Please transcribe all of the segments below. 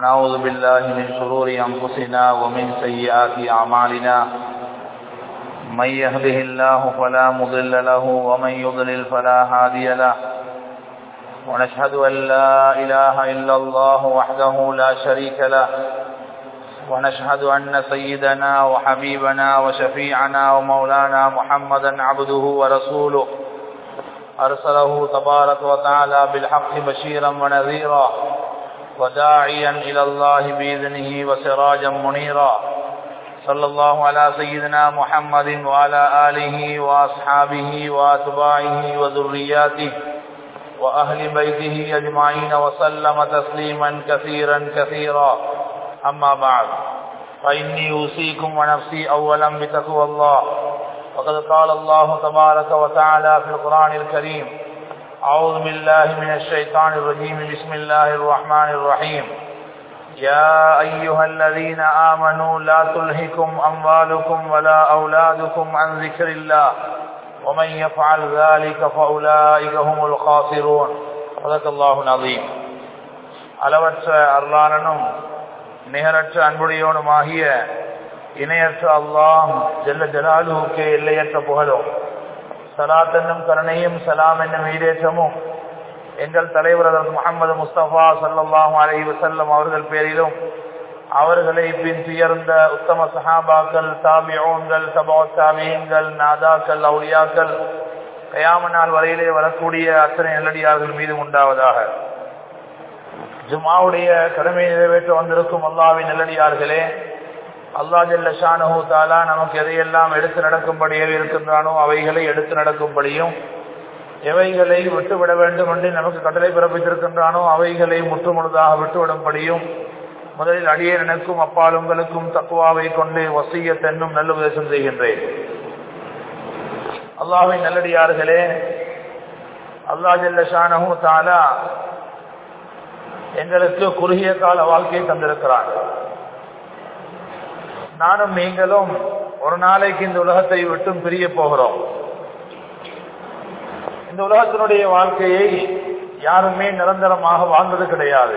نعوذ بالله من شرور أنفسنا ومن سيئات أعمالنا. من يهده الله فلا مضل له ومن يضلل فلا هادي له. ونشهد أن لا إله إلا الله وحده لا شريك له. ونشهد أن سيدنا وحبيبنا وشفيعنا ومولانا محمدا عبده ورسوله. أرسله تبارك وتعالى بالحق بشيرا ونذيرا. وداعيا إلى الله بإذنه وسراجا منيرا. صلى الله على سيدنا محمد وعلى آله وأصحابه وأتباعه وذرياته وأهل بيته أجمعين وسلم تسليما كثيرا كثيرا. أما بعد، فإني أوصيكم ونفسي أولا بتقوى الله. وقد قال الله تبارك وتعالى في القرآن الكريم أعوذ بالله من الشيطان الرجيم بسم الله الرحمن الرحيم يا أيها الذين آمنوا لا تلهكم أموالكم ولا أولادكم عن ذكر الله ومن يفعل ذلك فأولئك هم الخاسرون صدق الله العظيم அளவற்ற அருளாளனும் நிகரற்ற அன்புடையவனுமாகிய இணையற்ற அல்லாஹ் ஜெல்ல ஜலாலுவுக்கு எல்லையற்ற புகழும் சலாத் என்னும் கருணையும் சலாம் என்னும் ஈரேற்றமும் எங்கள் தலைவர் அதற்கு முகமது முஸ்தபா சல்லாஹூ அலி வசல்லம் அவர்கள் பேரிலும் அவர்களை பின் துயர்ந்த உத்தம சஹாபாக்கள் தாபியோன்கள் சபா தாபியங்கள் நாதாக்கள் அவுளியாக்கள் கயாம நாள் வரையிலே வரக்கூடிய அத்தனை நல்லடியார்கள் மீது உண்டாவதாக ஜுமாவுடைய கடமை நிறைவேற்ற வந்திருக்கும் அல்லாவின் நல்லடியார்களே அல்லா ஜல்ல தாலா நமக்கு எதையெல்லாம் எடுத்து நடக்கும்படியே இருக்கின்றானோ அவைகளை எடுத்து நடக்கும்படியும் எவைகளை விட்டுவிட வேண்டும் என்று நமக்கு கட்டளை பிறப்பித்திருக்கின்றானோ அவைகளை முற்றுமுழுதாக விட்டுவிடும்படியும் முதலில் அடியே எனக்கும் அப்பால் உங்களுக்கும் தக்குவாவை கொண்டு வசிய தென்னும் நல்ல உபதேசம் செய்கின்றேன். அல்லாவின் நல்லடியார்களே அல்லா ஜல்லஷானஹூ தாலா எங்களுக்கு குறுகிய கால வாழ்க்கையை தந்திருக்கிறான் நானும் நீங்களும் ஒரு நாளைக்கு இந்த உலகத்தை விட்டும் பிரிய போகிறோம். இந்த உலகத்தினுடைய வாழ்க்கையை யாருமே நிரந்தரமாக வாழ்ந்தது கிடையாது.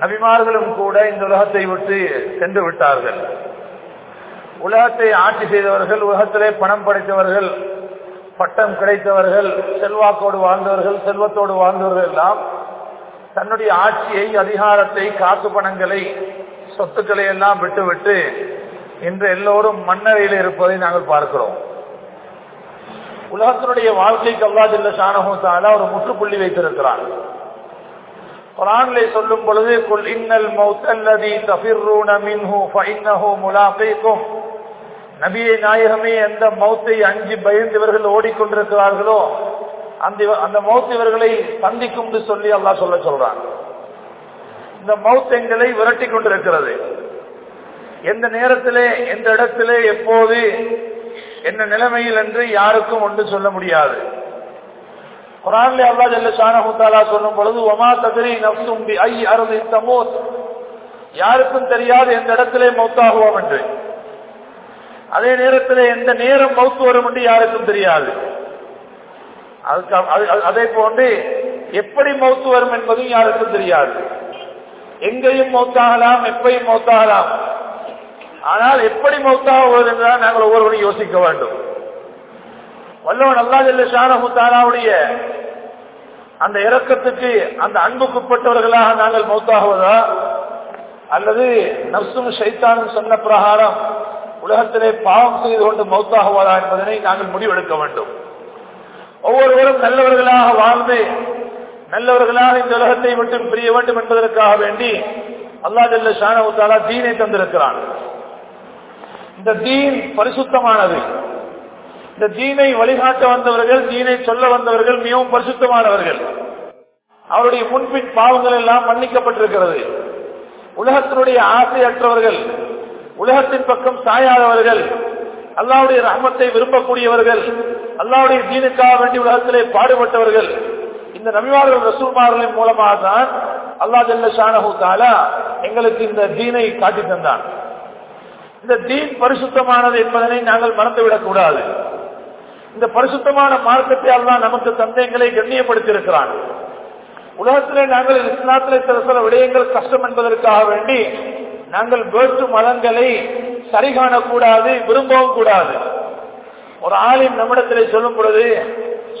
நபிமார்களும் கூட இந்த உலகத்தை விட்டு சென்று விட்டார்கள். உலகத்தை ஆட்சி செய்தவர்கள் உலகத்திலே பணம் படைத்தவர்கள் பட்டம் கிடைத்தவர்கள் செல்வாக்கோடு வாழ்ந்தவர்கள் செல்வத்தோடு வாழ்ந்தவர்கள் எல்லாம் தன்னுடைய ஆட்சியை அதிகாரத்தை காசு பணங்களை சொத்துக்களை எல்லாம் விட்டுவிட்டு இன்று எல்லோரும் மண்ணறையில் இருப்பதை நாங்கள் பார்க்கிறோம். உலகத்தினுடைய வாழ்க்கைக்கு அல்லா ஜில்ல ஷானஹூத்தால ஒரு முற்றுப்புள்ளி வைத்திருக்கிறார் குரானிலே சொல்லும் பொழுது குல் இன்னல் மௌத்தல்லதி தஃபிர்ரூன மின்ஹு ஃபஇன்னஹு முலாகீக்கும் நபியை நாயகமே எந்த மௌத்தை அஞ்சு பயந்து இவர்கள் ஓடிக்கொண்டிருக்கிறார்களோ அந்த அந்த மௌத் இவர்களை சந்திக்கும் சொல்லி அல்லா சொல்ல சொல்றான். இந்த மவுத் எங்களை விரட்டி கொண்டிருக்கிறது. எந்த நேரத்திலே எந்த இடத்திலே எப்போது என்ன நிலைமையில் என்று யாருக்கும் ஒன்று சொல்ல முடியாது. குரான்ல அல்லா ஜல்ல சானகுத்தாலா சொல்லும் பொழுது ஒமா தகரி நப்சும் ஐ அறுதி தமோத். யாருக்கும் தெரியாது எந்த இடத்திலே மௌத்தாகுவோம் என்று. அதே நேரத்தில் எந்த நேரம் மௌத்து வரும் என்று யாருக்கும் தெரியாது. அதே போன்று எப்படி மௌத்து வரும் என்பதும் யாருக்கும் தெரியாது. எங்கேயும் மௌத்தாகலாம் எப்பையும் மௌத்தாகலாம். ஆனால் எப்படி மௌத்தாகுவது என்றால் நாங்கள் ஒவ்வொருவரும் யோசிக்க வேண்டும். வல்லவன் அல்லா ஜல்ல ஷானஹுத்தாலாவுடைய அந்த இறக்கத்துக்கு அந்த அன்புக்குப்பட்டவர்களாக நாங்கள் மௌத்தாகுவதா? அல்லது நப்சும் சைத்தானும் சொன்ன பிரகாரம் உலகத்திலே பாவம் செய்து கொண்டு மௌத்தாகுவதா என்பதனை நாங்கள் முடிவெடுக்க வேண்டும். ஒவ்வொருவரும் நல்லவர்களாக வாழ்ந்து நல்லவர்களாக இந்த உலகத்தை மட்டும் பிரிய வேண்டும் என்பதற்காக வேண்டி அல்லா ஜல்ல ஷானவுத்தாலா தீனை தந்திருக்கிறான். இந்த தீன் பரிசுத்தமானது. இந்த தீனை வழிகாட்ட வந்தவர்கள் தீனை சொல்ல வந்தவர்கள் மிகவும் பரிசுத்தமானவர்கள். அவருடைய முன்பின் பாவங்கள் எல்லாம் மன்னிக்கப்பட்டிருக்கிறது. உலகத்தினுடைய ஆசையற்றவர்கள் உலகத்தின் பக்கம் சாயாதவர்கள் அல்லாவுடைய ரகமத்தை விரும்பக்கூடியவர்கள் அல்லாவுடைய தீனுக்காக வேண்டி உலகத்திலே பாடுபட்டவர்கள் இந்த நபிமார்கள் ரசூல்மார்களின் மூலமாக தான் அல்லா ஜல்ல ஷானஹூ தாலா எங்களுக்கு இந்த தீனை காட்டி தந்தான். இந்த தீன் பரிசுத்தமானது என்பதனை நாங்கள் மறந்துவிடக் கூடாது. இந்த பரிசுத்தமான மார்க்கத்தை அல்லா நமக்கு தந்தைங்களை கண்ணியப்படுத்தியிருக்கிறான். உலகத்திலே நாங்கள் இஸ்லாத்திலே சில சில விடயங்கள் கஷ்டம் என்பதற்காக வேண்டி நாங்கள் வேற்று மதங்களை சரி காணக்கூடாது விரும்பவும் கூடாது. ஒரு ஆளின் நம்மிடத்திலே சொல்லும் பொழுது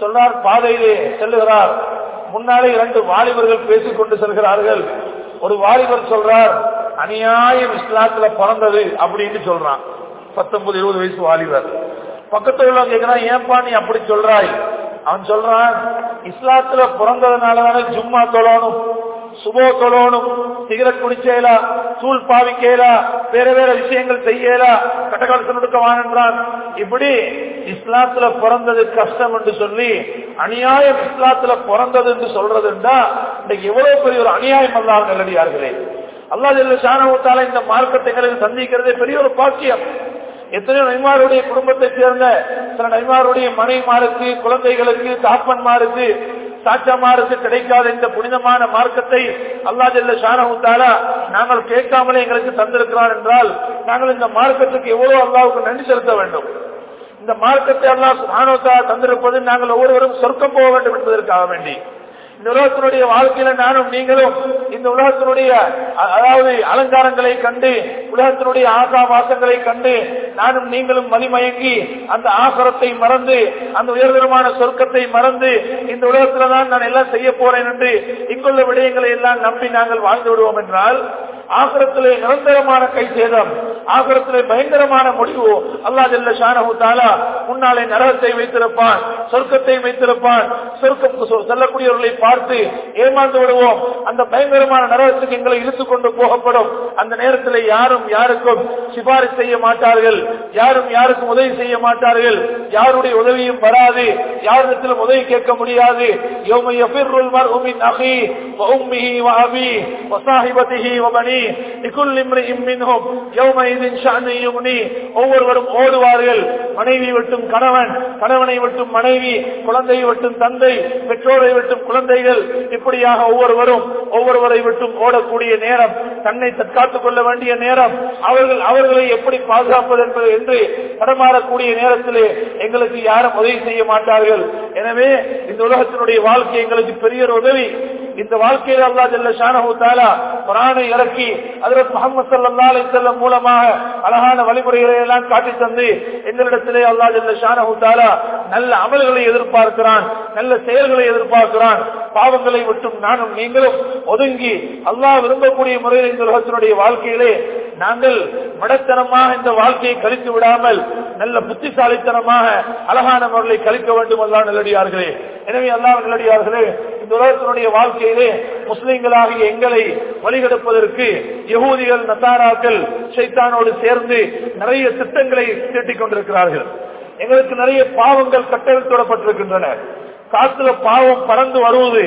சொன்னார் பாதையிலே செல்லுகிறார். முன்னாலே இரண்டு வாலிபர்கள் பேசிக் கொண்டு செல்கிறார்கள். ஒரு வாலிபர் சொல்றார் அநியாயம் இஸ்லாத்துல பிறந்தது அப்படின்னு சொல்றான். பத்தொன்பது இருபது வயசு வாலிபர். பக்கத்துல உள்ள கேட்கிறான் ஏன்பா நீ அப்படி சொல்றாய்? அவன் சொல்றான் இஸ்லாத்துல பிறந்ததுனாலதானே ஜும்மா தொழணும். சுபோ தொழணும் சிகரெட் குடிச்சேலா தூள் பாவிக்கேலா வேற வேற விஷயங்கள் செய்யலா கட்டகாலத்து நுடுக்கவான் என்றான். இப்படி இஸ்லாத்துல பிறந்தது கஷ்டம் என்று சொல்லி அநியாயம் இஸ்லாத்துல பிறந்தது என்று சொல்றதுண்டா இன்னைக்கு எவ்வளவு பெரிய ஒரு அநியாயம் அல்லாஹ் நல்லடியார்களே அல்லா ஜல்ல ஷானவத்தால இந்த மார்க்கத்தை எங்களுக்கு சந்திக்கிறதே பெரிய ஒரு பாக்கியம். எத்தனையோ நைமாருடைய குடும்பத்தை சேர்ந்த சில நைமாருடைய மனைமாருக்கு குழந்தைகளுக்கு தாப்பன்மாருக்கு சாட்சாமாருக்கு கிடைக்காத இந்த புனிதமான மார்க்கத்தை அல்லா ஜெல்ல ஷானவுத்தாலா நாங்கள் கேட்காமலே எங்களுக்கு தந்திருக்கிறார் என்றால் நாங்கள் இந்த மார்க்கத்துக்கு எவ்வளவு அல்லாவுக்கு நன்றி செலுத்த வேண்டும்? இந்த மார்க்கத்தை அல்லா சுபானோத்தா தந்திருப்பது நாங்கள் ஒவ்வொருவரும் சொர்க்கம் போக வேண்டும் என்பதற்காக வேண்டி. இந்த உலகத்தினுடைய வாழ்க்கையில நானும் நீங்களும் இந்த உலகத்தினுடைய அதாவது அலங்காரங்களை கண்டு உலகத்தினுடைய ஆசா வாசங்களை கண்டு நானும் நீங்களும் மதிமயங்கி அந்த ஆசரத்தை மறந்து அந்த உயர்தரமான சொர்க்கத்தை மறந்து இந்த உலகத்துலதான் நான் எல்லாம் செய்ய போறேன் என்று இங்குள்ள விடயங்களை எல்லாம் நம்பி நாங்கள் வாழ்ந்து விடுவோம் என்றால் ஆகரத்திலே நிரந்தரமான கை சேதம் ஆகரத்திலே பயங்கரமான முடிவு. அல்லா ஜல்ல ஷானஹு தாலா முன்னாலே நரகத்தை வைத்திருப்பான் சொர்க்கத்தை வைத்திருப்பான். சொர்க்கம் செல்லக்கூடியவர்களை பார்த்து ஏமாந்து விடுவோம். அந்த பயங்கரமான நரகத்துக்கு எங்களை இழுத்துக் கொண்டு போகப்படும். அந்த நேரத்தில் யாரும் யாருக்கும் சிபாரிசு செய்ய மாட்டார்கள். யாரும் யாருக்கும் உதவி செய்ய மாட்டார்கள். யாருடைய உதவியும் வராது. யாரிடத்திலும் உதவி கேட்க முடியாது. யௌம யஃபிர்ருல் மர்உ மின் அஹி உம்மிஹி வ அபி வ ஸாஹிபதிஹி லிகுல் இம்ரிஇம் மின்ஹும். யௌமைதின் ஷஅனு யுக்னி. ஒவ்வொருவரும் ஓடுவார்கள். மனைவி விட்டும் கணவன் கணவனை விட்டும் மனைவி குழந்தையை விட்டும் தந்தை பெற்றோரை விட்டும் குழந்தைகள். இப்படியாக ஒவ்வொருவரும் ஒவ்வொருவரை விட்டும் ஓடக்கூடிய நேரம் தன்னை தற்காத்துக் கொள்ள வேண்டிய நேரம். அவர்கள் அவர்களை எப்படி பாதுகாப்பது என்பது என்று தடமாறக்கூடிய நேரத்திலே எங்களுக்கு யாரும் உதவி செய்ய மாட்டார்கள். எனவே இந்த உலகத்தினுடைய வாழ்க்கை எங்களுக்கு பெரிய உதவி. இந்த வாழ்க்கையில் அல்லா ஜல்ல ஷானஹூத்தாலா குரானை இறக்கி அதற்கு முகமது சல்லா அலி செல்லம் மூலமாக அழகான வழிமுறைகளை எல்லாம் காட்டி தந்து எங்களிடத்திலே அல்லா ஜல்ல ஷானஹூத்தாலா நல்ல அமல்களை எதிர்பார்க்கிறான் நல்ல செயல்களை எதிர்பார்க்கிறான். பாவங்களை விட்டும் நானும் நீங்களும் ஒதுங்கி அல்லாஹ் விரும்பக்கூடிய முறையில் இந்த உலகத்தினுடைய வாழ்க்கையிலே நாங்கள் மடத்தனமாக இந்த வாழ்க்கையை கழித்து விடாமல் நல்ல புத்திசாலித்தனமாக அழகான முறையை கழிக்க வேண்டும் அல்லா நல்லடியார்களே. எனவே அல்லா நல்லடியார்களே இந்த உலகத்தினுடைய வாழ்க்கையை வாழ்க்கையிலே முஸ்லிம்களாகிய எங்களை வழிகெடுப்பதற்கு யகூதிகள் நத்தாராக்கள் சைத்தானோடு சேர்ந்து நிறைய திட்டங்களை தீட்டிக் கொண்டிருக்கிறார்கள். எங்களுக்கு நிறைய பாவங்கள் கட்டவிழ்த்துவிடப்பட்டிருக்கின்றன காத்துல பாவம் பறந்து வருவது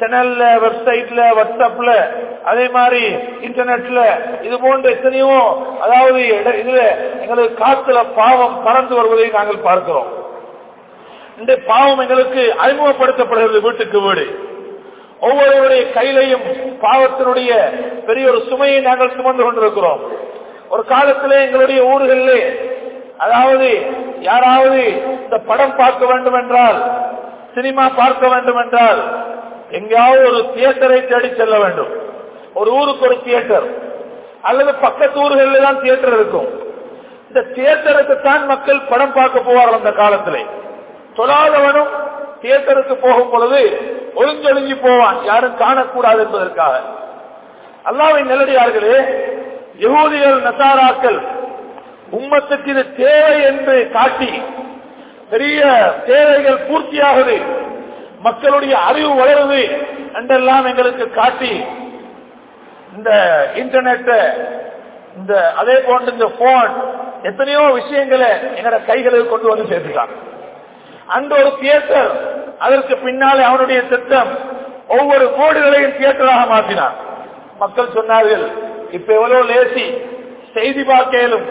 சேனல்ல வெப்சைட்ல வாட்ஸ்அப்ல அதே மாதிரி இன்டர்நெட்ல இது போன்ற எத்தனையோ அதாவது இதுல எங்களுக்கு காத்துல பாவம் பறந்து வருவதை நாங்கள் பார்க்கிறோம். இந்த பாவம் எங்களுக்கு அறிமுகப்படுத்தப்படுகிறது வீட்டுக்கு வீடு. ஒவ்வொருவருடைய கையிலையும் பாவத்தினுடைய பெரிய ஒரு சுமையை நாங்கள் சுமந்து கொண்டிருக்கிறோம். ஒரு காலத்திலே எங்களுடைய ஊர்களிலே அதாவது யாராவது இந்த படம் பார்க்க வேண்டும் என்றால் சினிமா பார்க்க வேண்டும் என்றால் எங்கேயாவது ஒரு தியேட்டரை தேடி செல்ல வேண்டும். ஒரு ஊருக்கு ஒரு தியேட்டர் அல்லது பக்கத்து ஊர்களில் தான் தியேட்டர் இருக்கும். இந்த தியேட்டருக்கு தான் மக்கள் படம் பார்க்க போவார்கள் அந்த காலத்திலே. தொழாதவனும் தியேட்டருக்கு போகும் பொழுது ஒழுங்கொழுங்கி போவான். யாரும் காணக்கூடாது என்பதற்காக. அல்லாவை நிலடியார்களே யகூதிகள் நசாராக்கள் உம்மத்துக்கு இது தேவை என்று காட்டி பெரிய தேவைகள் பூர்த்தியாகுது. மக்களுடைய அறிவு வளருது என்றெல்லாம் எங்களுக்கு காட்டி இந்த இன்டர்நெட் இந்த அதே போன்ற இந்த போன் எத்தனையோ விஷயங்களை எங்களோட கைகளுக்கு கொண்டு வந்து சேர்த்துட்டாங்க. அந்த ஒரு தியேட்டர் அதற்கு பின்னாலே அவனுடைய திட்டம். ஒவ்வொரு கோடுகளையும் தியேட்டராக மாற்றினான் மக்கள் சொன்னார்கள் இப்ப எவ்வளவு லேசி செய்தி பார்க்கலும்.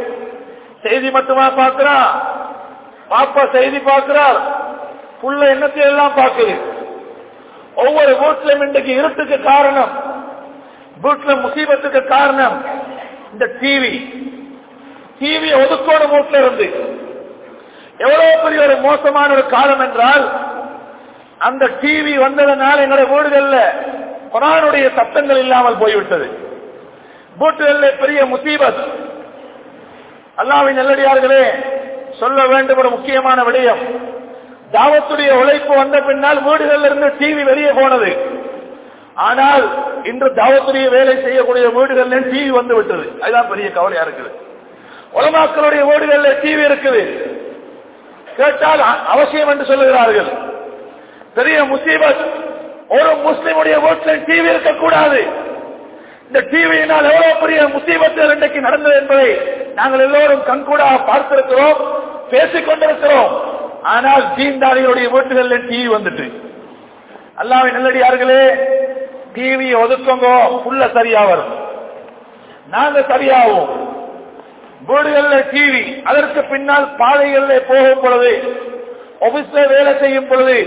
செய்தி மட்டுமா பார்க்கிறா? பாப்பா செய்தி பார்க்கிறார் புள்ள எண்ணத்தை எல்லாம் பார்க்குது? ஒவ்வொரு வீட்டிலும் இன்றைக்கு இருட்டுக்கு காரணம். வீட்டுல முசீபத்துக்கு காரணம். இந்த டிவி டிவி ஒதுக்கோடு வீட்டுல இருந்து எவ்வளவு பெரிய ஒரு மோசமான ஒரு காலம் என்றால் அந்த டிவி வந்ததனால் எங்களுடைய வீடுகள்ல குரானுடைய சத்தங்கள் இல்லாமல் போய்விட்டது. வீட்டுகளில் பெரிய முசீபத். அல்லாவின் நல்லடியார்களே சொல்ல வேண்டும் ஒரு முக்கியமான விடயம். தாவத்துடைய உழைப்பு வந்த பின்னால் வீடுகளில் இருந்து டிவி வெளியே போனது. ஆனால் இன்று தாவத்துடைய வேலை செய்யக்கூடிய வீடுகளில் டிவி வந்து விட்டது. அதுதான் பெரிய கவலையா இருக்குது. உலமாக்களுடைய வீடுகளில் டிவி இருக்குது. கேட்டால் அ- அவசியம் என்று சொல்லுகிறார்கள். பெரிய முசீபத் ஒரு முஸ்லிமுடைய வீட்டில் டிவி இருக்கக்கூடாது. இந்த டிவியினால் எவ்வளவு பெரிய முசீபத்து இன்றைக்கு நடந்தது என்பதை நாங்கள் எல்லோரும் கண்கூடாக பார்த்திருக்கிறோம் பேசிக் கொண்டிருக்கிறோம். ஆனால் தீண்டாளிகளுடைய வீட்டுகளில் டிவி வந்துட்டு. அல்லாவை நல்லடியார்களே டிவியை ஒதுக்கோங்க புள்ள சரியா வரும். நாங்க சரியாவோம். வீடுகள்ல டிவி அதற்கு பின்னால் பாதைகள்ல போகும் பொழுது ஆபீஸ்ல வேலை செய்யும் பொழுது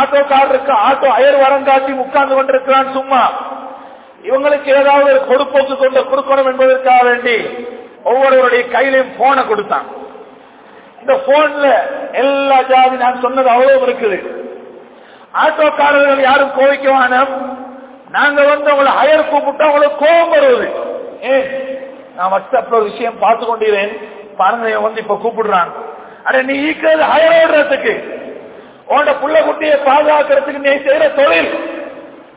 ஆட்டோக்காரருக்கு ஆட்டோ அயர் வரங்காட்டி உட்கார்ந்து கொண்டிருக்கிறான் சும்மா. இவங்களுக்கு ஏதாவது ஒரு கொடுப்போக்கு கொண்டு கொடுக்கணும் என்பதற்காக வேண்டி ஒவ்வொருவருடைய கையிலையும் போனை கொடுத்தான். இந்த போன்ல எல்லா ஜாதி நான் சொன்னது அவ்வளவு இருக்குது. ஆட்டோக்காரர்கள் யாரும் கோவிக்க வேணாம் நாங்க வந்து உங்களை ஹயர் கூப்பிட்டா உங்களுக்கு கோபம் வருவது. ஏன்? நான் வாட்ஸ்அப்ல ஒரு விஷயம் பார்த்து கொண்டிருந்தேன் பாருங்க வந்து இப்ப கூப்பிடுறான் அட நீ ஈக்கிறது ஹயர் உன்னோட புள்ள குட்டியை பாதுகாக்கிறதுக்கு நீ செய்யற தொழில்.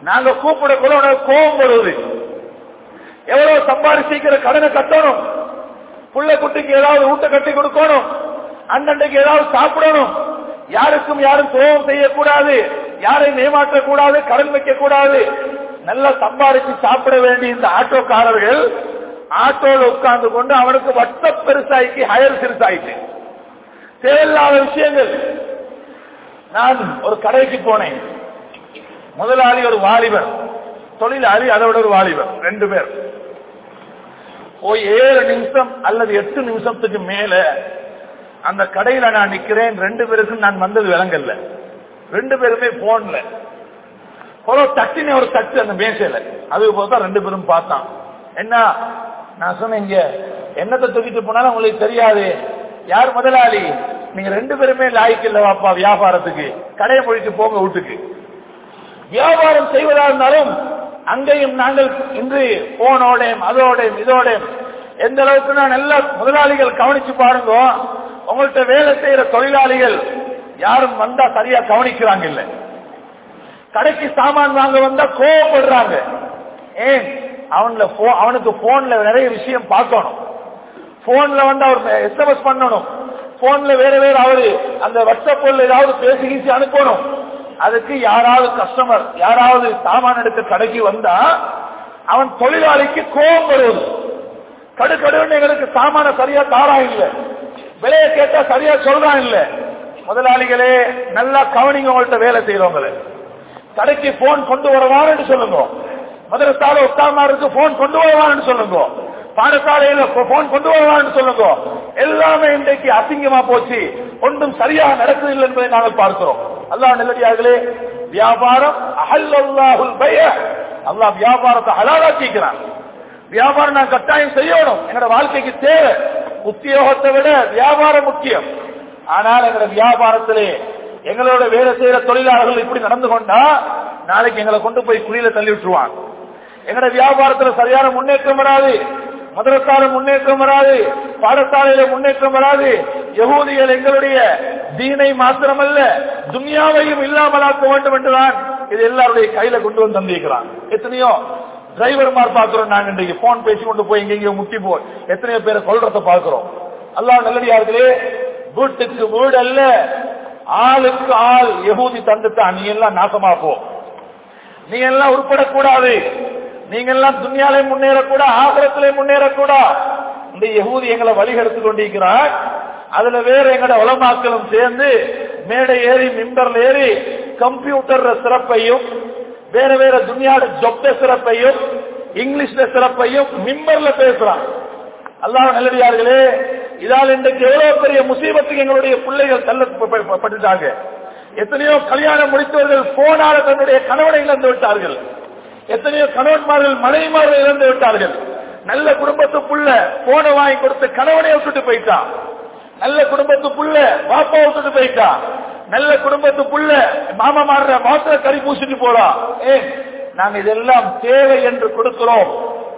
நாங்க கூப்பிடக்குள்ள உனக்கு கோபம் வருவது எவ்வளவு சம்பாதிச்சிக்கிற கடனை கட்டணும். புள்ள குட்டிக்கு ஏதாவது ஊட்ட கட்டி கொடுக்கணும். அண்ணன்டைக்கு ஏதாவது சாப்பிடணும். யாருக்கும் யாரும் துரோகம் செய்யக்கூடாது. யாரையும் ஏமாற்றக்கூடாது. கடன் வைக்க கூடாது நல்லா சம்பாதிச்சு சாப்பிட வேண்டிய இந்த ஆட்டோக்காரர்கள் ஆட்டோல உட்கார்ந்து கொண்டு அவனுக்கு வட்ட பெருசாயிக்கு ஹயர் சிறுசாயிட்டு. தேவையில்லாத விஷயங்கள். நான் ஒரு கடைக்கு போனேன். முதலாளி ஒரு வாலிபர். தொழிலாளி அதை ஒரு வாலிபர். ரெண்டு பேர். போய் ஏழு நிமிஷம் அல்லது எட்டு நிமிஷத்துக்கு மேல அந்த கடையில நான் நிக்கிறேன். ரெண்டு பேருக்கும் நான் வந்தது விளங்கல்ல ரெண்டு பேருமே போன்ல. ஒரு தட்டின ஒரு தட்டு அந்த மேசையில. அது போதான் ரெண்டு பேரும் பார்த்தான். என்ன? நான் சொன்னீங்க என்னத்தை தூக்கிட்டு போனாலும் உங்களுக்கு தெரியாது. யார் முதலாளி? நீங்க ரெண்டு பேருமே லாய்க்கு இல்ல வாப்பா வியாபாரத்துக்கு. கடையை போயிட்டு போங்க வீட்டுக்கு. வியாபாரம் செய்வதா இருந்தாலும் அங்கேயும் நாங்கள் இன்று போனோடையும் அதோடையும் இதோடையும் எந்த அளவுக்கு நான் நல்ல முதலாளிகள் கவனிச்சு பாருங்க உங்கள்கிட்ட வேலை செய்யற தொழிலாளிகள் யாரும் வந்தா சரியா கவனிக்கிறாங்க இல்ல. கடைக்கு சாமான் வாங்க வந்தா கோவப்படுறாங்க. ஏன்? அவன்ல போ- அவனுக்கு போன்ல நிறைய விஷயம் பார்க்கணும். போன்ல வந்து அவர் எஸ்எம்எஸ் பண்ணணும். போன்ல வேற வேற அவரு அந்த வாட்ஸ்அப்ல ஏதாவது பேசி கீசி அனுப்பணும். அதுக்கு யாராவது கஸ்டமர் யாராவது சாமான் எடுக்க கடைக்கு வந்தா அவன் தொழிலாளிக்கு கோபம் வருவது. கடு கடுன்னு எங்களுக்கு சாமான சரியா தாரா இல்ல. விலையை கேட்டா சரியா சொல்றான் இல்ல. முதலாளிகளே நல்லா கவனிங்க உங்கள்ட்ட வேலை செய்யறவங்கள கடைக்கு போன் கொண்டு வரவான்னு சொல்லுங்க. மதுரத்தால உட்கார்மாருக்கு போன் கொண்டு வருவான்னு சொல்லுங்க. பாடசாலையில போன் கொண்டு வருவான்னு சொல்லுங்க. எல்லாமே இன்றைக்கு அசிங்கமா போச்சு. ஒன்றும் சரியாக நடக்குதில்லை என்பதை நாங்கள் பார்க்கிறோம். அல்லாஹ் நெல்லடியார்களே வியாபாரம் அஹல்லாஹுல் பைய அல்லா வியாபாரத்தை ஹலாலாக்கிக்கிறான். வியாபாரம் நான் கட்டாயம் செய்யணும். எங்களோட வாழ்க்கைக்கு தேவை. உத்தியோகத்தை விட வியாபாரம் முக்கியம். ஆனால் எங்களோட வியாபாரத்திலே எங்களோட வேலை செய்யற தொழிலாளர்கள் இப்படி நடந்து கொண்டா நாளைக்கு எங்களை கொண்டு போய் குழியில தள்ளி விட்டுருவான் எங்களோட வியாபாரத்துல சரியான முன்னேற்றம் வராது. மதுரத்தால முன்னேற்றம் வராது. பாடசாலையில முன்னேற்றம் வராது. யகூதிகள் எங்களுடைய தீனை மாத்திரமல்ல துன்யாவையும் இல்லாமலாக்க வேண்டும் என்றுதான் இது எல்லாருடைய கையில கொண்டு வந்து தந்திருக்கிறான் எத்தனையோ டிரைவர்மார் பாக்குறோம் நாங்க இன்றைக்கு. போன் பேசி கொண்டு போய் எங்கெங்கயோ முட்டி போய் எத்தனையோ பேரை கொள்றத பாக்குறோம் அல்லா நல்லடியார்களே வீட்டுக்கு வீடு அல்ல ஆளுக்கு ஆள் எகூதி தந்துட்டா நீ எல்லாம் நீங்க எல்லாம் உருப்படக்கூடாது. நீங்க எல்லாம் துன்யாலே முன்னேறக்கூடா ஆகரத்திலே முன்னேறக்கூடா. இந்த யகூதி எங்களை வழிகெடுத்து கொண்டிருக்கிறார். அதுல வேற எங்கட உலமாக்களும் சேர்ந்து மேடை ஏறி மிம்பர்ல ஏறி கம்ப்யூட்டர் சிறப்பையும் வேற வேற துன்யாட ஜொப்ட சிறப்பையும் இங்கிலீஷ்ல சிறப்பையும் மிம்பர்ல பேசுறான். அல்லாஹ் நல்லடியார்களே இதால் இன்றைக்கு எவ்வளவு பெரிய முசீபத்துக்கு எங்களுடைய பிள்ளைகள் தள்ளப்பட்டுட்டாங்க எத்தனையோ கல்யாணம் முடித்தவர்கள் போனால தன்னுடைய கணவனை இழந்து விட்டார்கள். எத்தனையோ கணவன்மார்கள் மனைவிமார்கள் இழந்து விட்டார்கள். நல்ல குடும்பத்துக்குள்ள போன வாங்கி கொடுத்து கணவனை விட்டுட்டு போயிட்டான் நல்ல குடும்பத்து புள்ள பாப்பா விட்டுட்டு போயிட்டான் நல்ல குடும்பத்துக்குள்ள மாமா மாடுற மாத்திர கறி பூசிட்டு போறான் ஏ நாங்க இதெல்லாம் தேவை என்று கொடுக்கிறோம்.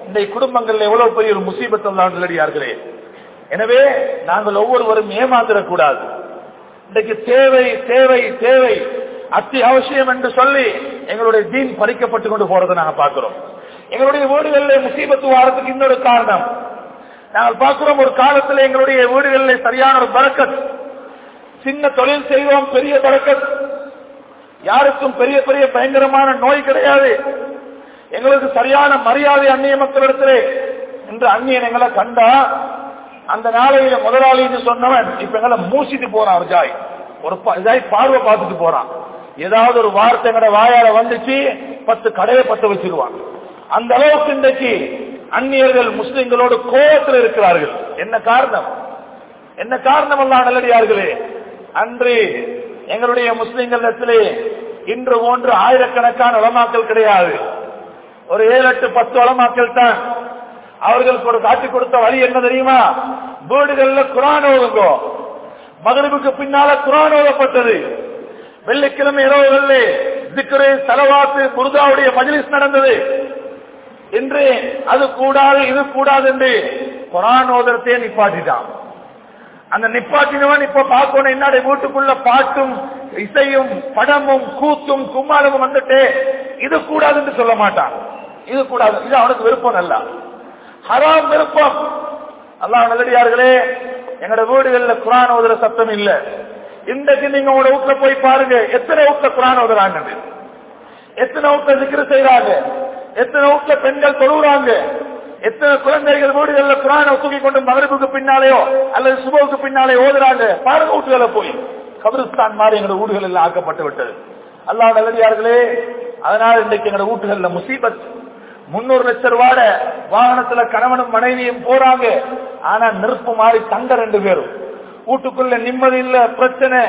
இந்த குடும்பங்கள்ல எவ்வளவு பெரிய ஒரு முசீபத்தம் நல்லடியார்களே எனவே நாங்கள் ஒவ்வொருவரும் ஏமாத்திடக்கூடாது இன்றைக்கு தேவை தேவை தேவை. அத்தியாவசியம் என்று சொல்லி எங்களுடைய தீன் பறிக்கப்பட்டு கொண்டு போறதை நாங்கள் பார்க்கிறோம். எங்களுடைய வீடுகளில் முசீபத்து வாரத்துக்கு இன்னொரு காரணம். நாங்கள் பார்க்கிறோம் ஒரு காலத்தில் எங்களுடைய வீடுகளில் சரியான ஒரு பறக்கத். சின்ன தொழில் செய்வோம் பெரிய பறக்கத். யாருக்கும் பெரிய பெரிய பயங்கரமான நோய் கிடையாது. எங்களுக்கு சரியான மரியாதை அந்நிய மக்களிடத்திலே. என்று அந்நியன் எங்களை கண்டா அந்த நாளையில முதலாளின்னு சொன்னவன் இப்ப எங்களை மூசிட்டு போறான் ஒரு ஜாய். ஒரு ப- ஜாய் பார்வை பார்த்துட்டு போறான். ஏதாவது ஒரு வார்த்தை எங்கட வாயால வந்துச்சு பத்து கடையை பத்த வச்சிருவான் அந்த அளவுக்கு இன்றைக்கு அந்நியர்கள் முஸ்லிம்களோடு கோபத்தில் இருக்கிறார்கள். என்ன காரணம்? என்ன காரணம் எல்லாம் நல்லடியார்களே? அன்று எங்களுடைய முஸ்லிம்களிடத்திலே இன்று போன்று ஆயிரக்கணக்கான வளமாக்கல் கிடையாது. ஒரு ஏழு எட்டு பத்து உலமாக்கள் தான் அவர்களுக்கு ஒரு காட்டி கொடுத்த வழி என்ன தெரியுமா? வீடுகள்ல குரான் ஓதுங்கோ. மகனுக்கு பின்னால குரான் ஓதப்பட்டது. வெள்ளிக்கிழமை இரவுகளிலே திக்ரு தலவாத்து குருதாவுடைய மஜிலிஸ் நடந்தது. என்று அது கூடாது இது கூடாது என்று குரான் ஓதரத்தையே நிப்பாட்டிட்டான். அந்த நிப்பாட்டினவன் இப்ப பார்க்கணும் என்னடா வீட்டுக்குள்ள பாட்டும் இசையும் படமும் கூத்தும் கும்மாளமும் வந்துட்டு இது கூடாதுன்னு சொல்ல மாட்டான். இது கூடாது இது அவனுக்கு விருப்பம் அல்ல. ஹராம் விருப்பம். அல்லாஹ் நல்லடியார்களே எங்களோட வீடுகள்ல குரான் ஓதுற சத்தம் இல்ல. இன்றைக்கு நீங்க உங்களோட வீட்டுல போய் பாருங்க எத்தனை வீட்டுல குரான் ஓதுறாங்க எத்தனை வீட்டுல சிக்கிர செய்யறாங்க எத்தனை வீட்டுல பெண்கள் தொழுகிறாங்க எத்தனை குழந்தைகள் வீடுகள்ல குரானை தூக்கி கொண்டு மகரிபுக்கு பின்னாலேயோ அல்லது சுபவுக்கு பின்னாலே ஓதுறாங்க. பாருங்க வீட்டுகளை போய். கபிரிஸ்தான் மாதிரி எங்களோட வீடுகள் எல்லாம் ஆக்கப்பட்டு விட்டது. அல்லாஹ் நல்லடியார்களே அதனால் இன்றைக்கு எங்களோட வீட்டுகள்ல முசீபத் முன்னூறு லட்சம் ரூபாட வாகனத்துல கணவனும் மனைவியும் போறாங்க. ஆனா நெருப்பு மாறி தங்க ரெண்டு பேரும். வீட்டுக்குள்ள நிம்மதி இல்ல பிரச்சனை.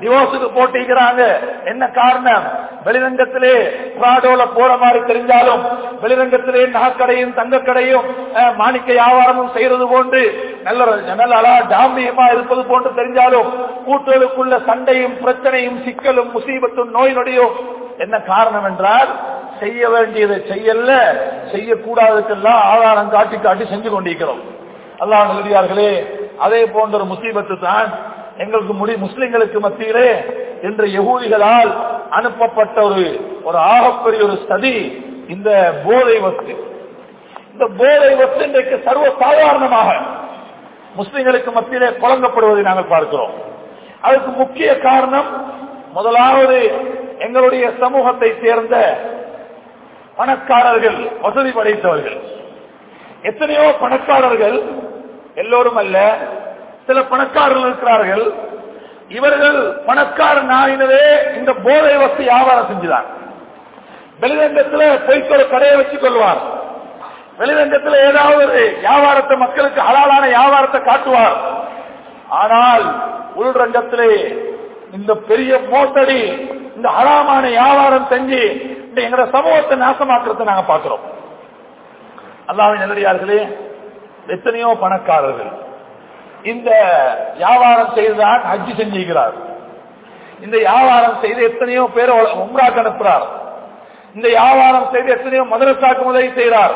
டிவோர்ஸுக்கு போட்டிக்கிறாங்க என்ன காரணம்? வெளிரங்கத்திலே பிராடோல போற மாதிரி தெரிஞ்சாலும் வெளிரங்கத்திலே நகைக்கடையும் தங்கக்கடையும் மாணிக்க வியாபாரமும் செய்யறது போன்று நல்ல நல்ல அழகா டாம்பியமா இருப்பது போன்று தெரிஞ்சாலும் கூட்டுகளுக்குள்ள சண்டையும் பிரச்சனையும் சிக்கலும் முசீபத்தும் நோய் நொடியும் என்ன காரணம் என்றால் செய்ய வேண்டியதை செய்யல செய்யக்கூடாததுக்கெல்லாம் ஆதாரம் காட்டி காட்டி செஞ்சு கொண்டிருக்கிறோம். அல்லாஹ் நல்லடியார்களே அதே போன்ற ஒரு முசீபத்து தான் எங்களுக்கு முடி முஸ்லிம்களுக்கு மத்தியிலே இன்று யகூதிகளால் அனுப்பப்பட்ட ஒரு ஒரு ஆகப்பெரிய ஒரு சதி இந்த போதை வஸ்து இந்த போதை வஸ்து இன்றைக்கு சர்வ சாதாரணமாக முஸ்லிம்களுக்கு மத்தியிலே புழங்கப்படுவதை நாங்கள் பார்க்கிறோம். அதுக்கு முக்கிய காரணம் முதலாவது எங்களுடைய சமூகத்தை சேர்ந்த பணக்காரர்கள் வசதி படைத்தவர்கள். எத்தனையோ பணக்காரர்கள் எல்லோரும் அல்ல சில பணக்காரர்கள் இருக்கிறார்கள். இவர்கள் பணக்காரன் நாயினரே இந்த போதை வசதி வியாபாரம் செஞ்சுதான். வெளிரங்கத்தில் போய்க்கு ஒரு கடையை வச்சுக் கொள்வார். வெளிரங்கத்தில் ஏதாவது ஒரு வியாபாரத்தை மக்களுக்கு ஹலாலான வியாபாரத்தை காட்டுவார். ஆனால் உள்ரங்கத்திலே இந்த பெரிய மோசடி இந்த ஹராமான வியாபாரம் செஞ்சு இந்த எங்களோட சமூகத்தை நாசமாக்குறத நாங்க பாக்குறோம் அல்லாவின் நல்லடியார்களே எத்தனையோ பணக்காரர்கள் இந்த வியாபாரம் செய்துதான் ஹஜ்ஜி செஞ்சுகிறார். இந்த வியாபாரம் செய்து எத்தனையோ பேர் உம்ராக்கு அனுப்புறார். இந்த வியாபாரம் செய்து எத்தனையோ மதரசாக்கு உதவி செய்கிறார்.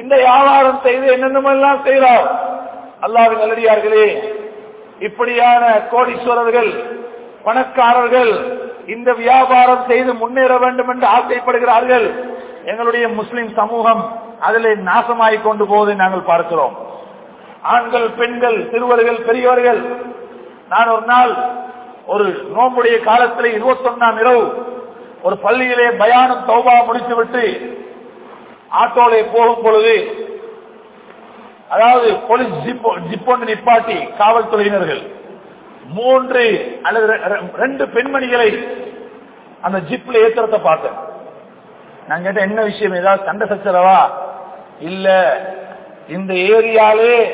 இந்த வியாபாரம் செய்து என்னென்னமெல்லாம் செய்கிறார். அல்லாவின் நல்லடியார்களே இப்படியான கோடீஸ்வரர்கள் பணக்காரர்கள் இந்த வியாபாரம் செய்து முன்னேற வேண்டும் என்று ஆசைப்படுகிறார்கள். எங்களுடைய முஸ்லிம் சமூகம் அதிலே நாசமாகிக் கொண்டு போவதை நாங்கள் பார்க்கிறோம். ஆண்கள் பெண்கள் சிறுவர்கள் பெரியவர்கள். நான் ஒரு நாள் ஒரு நோம்புடைய காலத்தில் இருபத்தி ஒன்னாம் இரவு ஒரு பள்ளியிலே பயானம் தௌபா முடித்துவிட்டு ஆட்டோலே போகும் பொழுது அதாவது போலீஸ் ஜிப் ஜிப் ஒன்று நிப்பாட்டி காவல்துறையினர்கள் மூன்று அல்லது ரெ- ரெ- ரெண்டு பெண்மணிகளை அந்த ஜிப்ல ஏத்துறத பார்த்தேன் நான் கேட்டேன் என்ன விஷயம்? ஏதாவது சண்டை சச்சரவா? இல்ல. இந்த ஏரியாலே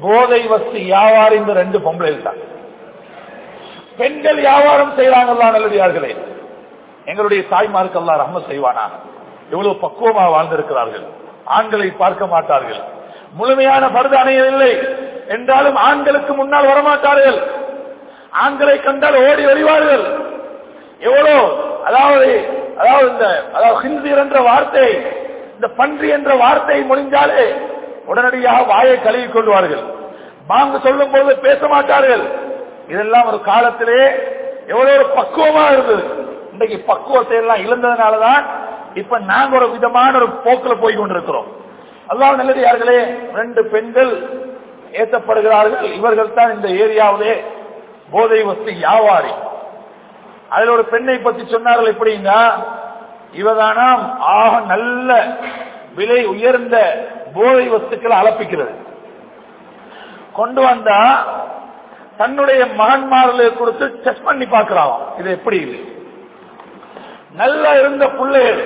போதை வஸ்து வியாபாரம் இந்த ரெண்டு பொம்பளை தான் பெண்கள் வியாபாரம் செய்யறாங்களா நல்லதார்களே எங்களுடைய தாய்மாருக்கு எல்லாம் செய்வானா? எவ்வளவு பக்குவமாக வாழ்ந்திருக்கிறார்கள். ஆண்களை பார்க்க மாட்டார்கள். முழுமையான பருது அணையவில்லை. என்றாலும் ஆண்களுக்கு முன்னால் வரமாட்டார்கள். ஆண்களை கண்டால் ஓடி வருவார்கள். எவ்வளோ? அதாவது அதாவது இந்த அதாவது ஹிந்தி என்ற வார்த்தை இந்த பன்றி என்ற வார்த்தை முடிஞ்சாலே உடனடியாக வாயை கழுவி கொள்வார்கள். பாங்கு சொல்லும் போது பேச மாட்டார்கள். இதெல்லாம் ஒரு காலத்திலே எவ்வளவு ஒரு பக்குவமா இருந்தது. இன்றைக்கு பக்குவத்தை எல்லாம் இழந்ததுனாலதான் இப்ப நாங்க ஒரு விதமான ஒரு போக்குல போய் கொண்டிருக்கிறோம். அல்லாஹ் நல்லடியார்களே ரெண்டு பெண்கள் ஏற்றப்படுகிறார்கள். இவர்கள் தான் இந்த ஏரியாவிலே போதை வஸ்து வியாபாரி அதில் ஒரு பெண்ணை பத்தி சொன்னார்கள் எப்படின்னா இவதானாம் ஆக நல்ல விலை உயர்ந்த போதை வஸ்துக்களை அளப்பிக்கிறது. கொண்டு வந்தா தன்னுடைய மகன்மார்களை கொடுத்து செக் பண்ணி பார்க்கிறான் இது எப்படி இது நல்லா இருந்த பிள்ளைகள்.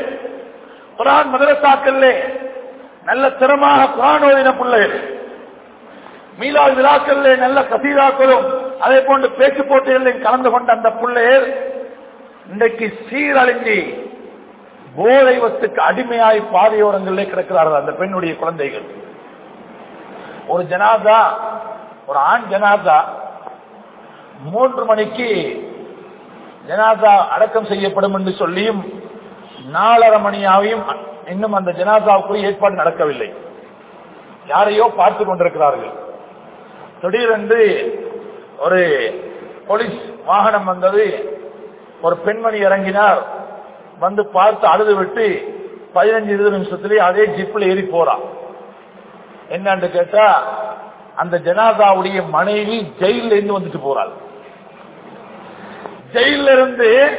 குரான் மதரசாக்கல்ல நல்ல திறமாக குரான் ஓதின பிள்ளைகள். மீலா விழாக்கள்ல நல்ல கசீதாக்களும் அதே போன்று பேச்சு போட்டிகளில் கலந்து கொண்ட அந்த பிள்ளையர் இன்றைக்கு சீரழிஞ்சி போதை வஸ்துக்கு அடிமையாய் பாதையோரங்களிலே கிடக்கிறார்கள் அந்த பெண்ணுடைய குழந்தைகள். ஒரு ஜனாதா ஒரு ஆண் ஜனாதா மூன்று மணிக்கு ஜனாதா அடக்கம் செய்யப்படும் என்று சொல்லியும் நாலரை மணியாவையும் இன்னும் அந்த ஜனாதாவுக்குரிய ஏற்பாடு நடக்கவில்லை. யாரையோ பார்த்து கொண்டிருக்கிறார்கள். திடீரென்று ஒரு போலீஸ் வாகனம் வந்தது. ஒரு பெண்மணி இறங்கினார். வந்து பார்த்து அழுது விட்டு பதினஞ்சு இருபது நிமிஷத்திலேயே அதே ஜிப்ல ஏறி போறான். என்னன்னு கேட்டா அந்த ஜனாதாவுடைய மனைவி ஜெயில இருந்து வந்துட்டு போறாள். ஜெயில இருந்து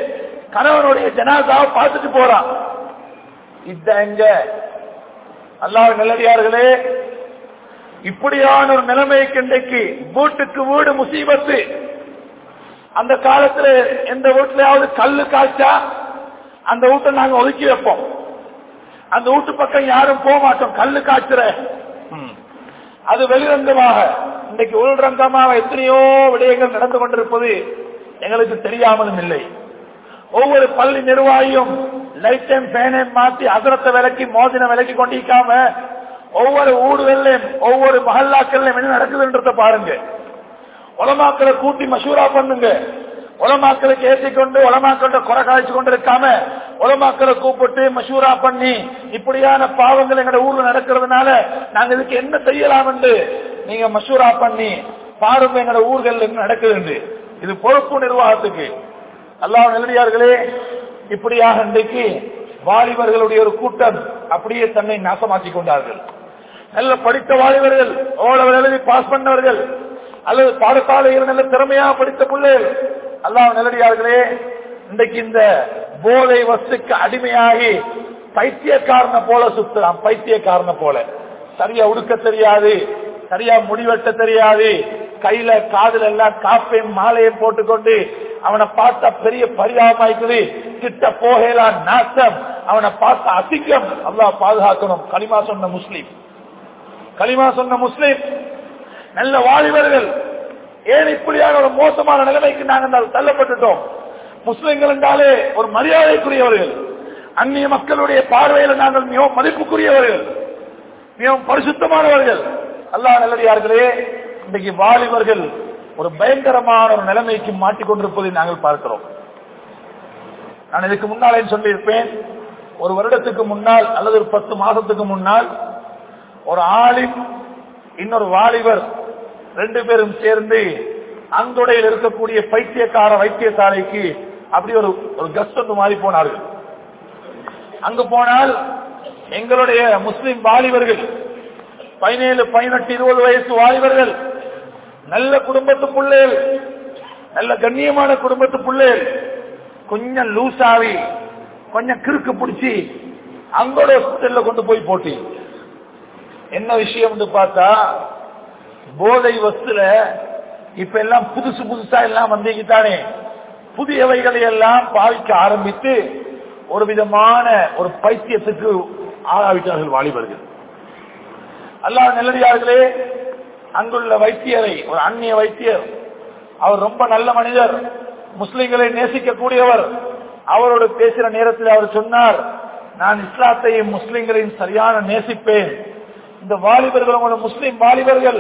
கணவனுடைய ஜனாதாவை பார்த்துட்டு போறான். இத எங்க? அல்லாஹ் நல்லடியார்களே இப்படியான ஒரு நிலைமைக்கு இன்றைக்கு வீட்டுக்கு வீடு முசீபத்து. அந்த காலத்துல எந்த வீட்டுலயாவது கல்லு காய்ச்சா அந்த வீட்டை நாங்க ஒதுக்கி வைப்போம். அந்த வீட்டு பக்கம் யாரும் போக மாட்டோம். கல்லு காய்ச்சுற. அது வெளிரங்கமாக இன்றைக்கு உள்ரங்கமாக எத்தனையோ விடயங்கள் நடந்து கொண்டிருப்பது எங்களுக்கு தெரியாமலும் இல்லை. ஒவ்வொரு பள்ளி நிர்வாகியும் லைட் டைம் பேனையும் மாத்தி அதிரத்த விலைக்கு மோதின விலைக்கு கொண்டிருக்காம ஒவ்வொரு ஊடுகள்லையும் ஒவ்வொரு மஹல்லாக்கள்லையும் என்ன நடக்குதுன்றத பாருங்க. உலமாக்களை கூட்டி மசூரா பண்ணுங்க. உலமாக்களுக்கு ஏற்றிக்கொண்டு உலமாக்கள குறை காய்ச்சி கொண்டு இருக்காம உலமாக்களை கூப்பிட்டு மசூரா பண்ணி இப்படியான பாவங்கள் எங்க ஊர்ல நடக்கிறதுனால நாங்க இதுக்கு என்ன செய்யலாம் என்று நீங்க மசூரா பண்ணி பாருங்க எங்க ஊர்கள் என்ன நடக்குது இது பொறுப்பு நிர்வாகத்துக்கு. அல்லாஹ் நெல்லடியார்களே இப்படியாக இன்றைக்கு வாலிபர்களுடைய ஒரு கூட்டம் அப்படியே தன்னை நாசமாக்கி கொண்டார்கள். நல்ல படித்த வாலிபர்கள் ஓலவர் எழுதி பாஸ் பண்ணவர்கள் அல்லது பாடசாலையில் நல்ல திறமையா படித்த பிள்ளைகள் அல்லாஹ் நல்லடியார்களே இன்றைக்கு இந்த போதை வசுக்கு அடிமையாகி பைத்தியக்காரனை போல சுத்தலாம். பைத்தியக்காரனை போல. சரியா உடுக்க தெரியாது சரியா முடிவெட்ட தெரியாது கையில காதல் எல்லாம் காப்பையும் மாலையும் போட்டுக்கொண்டு அவனை பார்த்தா பெரிய பரிதாபமாய்க்குது. கிட்ட போகலாம் நாசம். அவனை பார்த்தா அதிகம் அல்லா பாதுகாக்கணும். களிமா சொன்ன முஸ்லீம். களிமா சொன்ன முஸ்லீம் நல்ல வாலிபர்கள். ஏன் இப்படியாக ஒரு மோசமான நிலைமைக்கு நாங்கள் தள்ளப்பட்டுட்டோம்? முஸ்லிம்கள் என்றாலே ஒரு மரியாதைக்குரியவர்கள். அந்நிய மக்களுடைய பார்வையில் நாங்கள் மிகவும் மதிப்புக்குரியவர்கள். மிகவும் பரிசுத்தமானவர்கள். அல்லாஹ் நல்லடியார்களே இன்றைக்கு வாலிபர்கள் ஒரு பயங்கரமான ஒரு நிலைமைக்கு மாட்டிக்கொண்டிருப்பதை நாங்கள் பார்க்கிறோம். நான் இதுக்கு முன்னாலே சொல்லியிருப்பேன் ஒரு வருடத்துக்கு முன்னால் அல்லது ஒரு பத்து மாதத்துக்கு முன்னால் ஒரு ஆளின் இன்னொரு வாலிபர் ரெண்டு பேரும் சேர்ந்து அங்குடையில் இருக்கக்கூடிய பைத்தியக்கார வைத்தியசாலைக்கு அப்படி ஒரு ஒரு கஸ்ட் வந்து மாறி போனார்கள். அங்கு போனால் எங்களுடைய முஸ்லிம் வாலிபர்கள் பதினேழு பதினெட்டு இருபது வயசு வாலிபர்கள் நல்ல குடும்பத்து பிள்ளைகள் நல்ல கண்ணியமான குடும்பத்து பிள்ளைகள் கொஞ்சம் லூஸ் ஆகி கொஞ்சம் கிறுக்கு பிடிச்சி அங்கோட ஹாஸ்பிட்டல்ல கொண்டு போய் போட்டி. என்ன விஷயம் பார்த்தா போதை வஸ்துல இப்ப எல்லாம் புதுசு புதுசா எல்லாம் வந்தீங்கத்தானே புதியவைகளை எல்லாம் பாவிக்க ஆரம்பித்து ஒரு விதமான ஒரு பைத்தியத்துக்கு ஆளாவிட்டார்கள் வாலிபர்கள். அல்லாஹ் நல்லடியார்களே அங்குள்ள வைத்தியரை ஒரு அந்நிய வைத்தியர் அவர் ரொம்ப நல்ல மனிதர் முஸ்லிம்களை நேசிக்கக்கூடியவர். அவரோடு பேசுற நேரத்தில் அவர் சொன்னார் நான் இஸ்லாத்தையும் முஸ்லிம்களையும் சரியான நேசிப்பேன். இந்த வாலிபர்கள் உங்களோட முஸ்லீம் வாலிபர்கள்